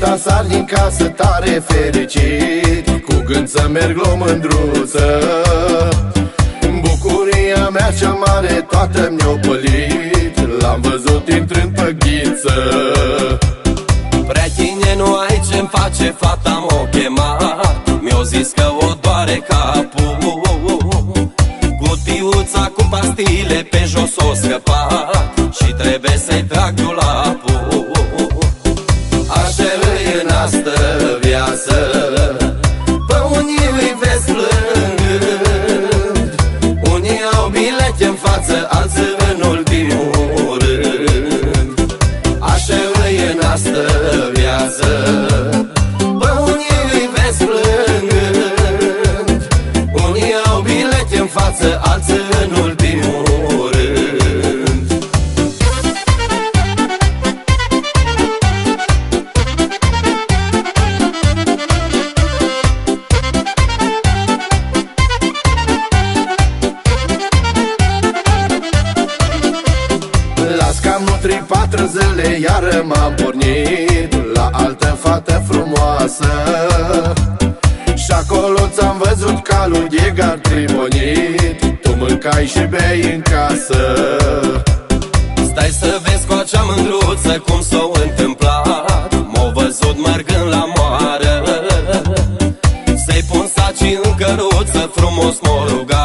noaptea sar din casă tare fericit. Cu gând să merg la mândruță. Bucuria mea cea mare toată mi-o pălit. L-am văzut intrând pe ghiță. Prea tine nu ai ce-mi face fata m-o chemat Mi-o zis că o doare capul. Cutiuța cu pastile pe jos o scăpat e în astă viață. Pe unii îi vezi plângând Unii au bilete în față, trei patru zile Iar m-am pornit La altă fată frumoasă. Și acolo ți-am văzut calul de gar tribonit Tu mâncai și bei în casă. Stai să vezi cu acea mândruță cum s-o întâmplat. M-au văzut mergând la moară. Să-i pun saci în căruță, frumos m-au rugat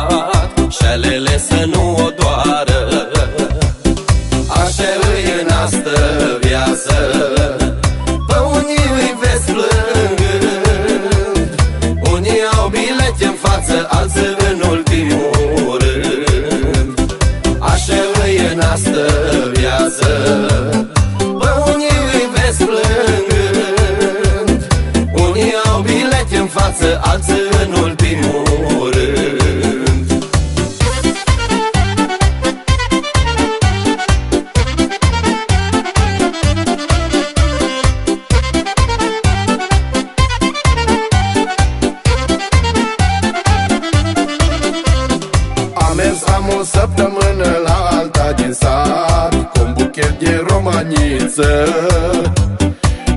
romaniță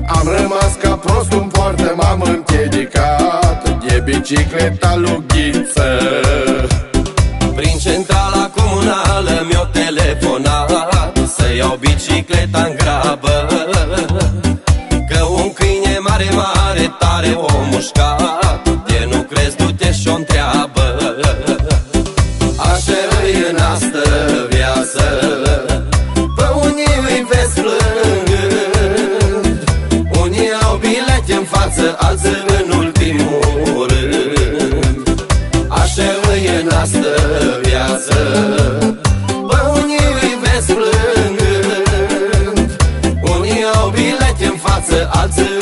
Am rămas ca prost în poartă, m-am împiedicat. De bicicleta lughiță Prin centrala comunală mi-o telefonat Să iau bicicleta în grabă. Că un câine mare, mare, Katze, also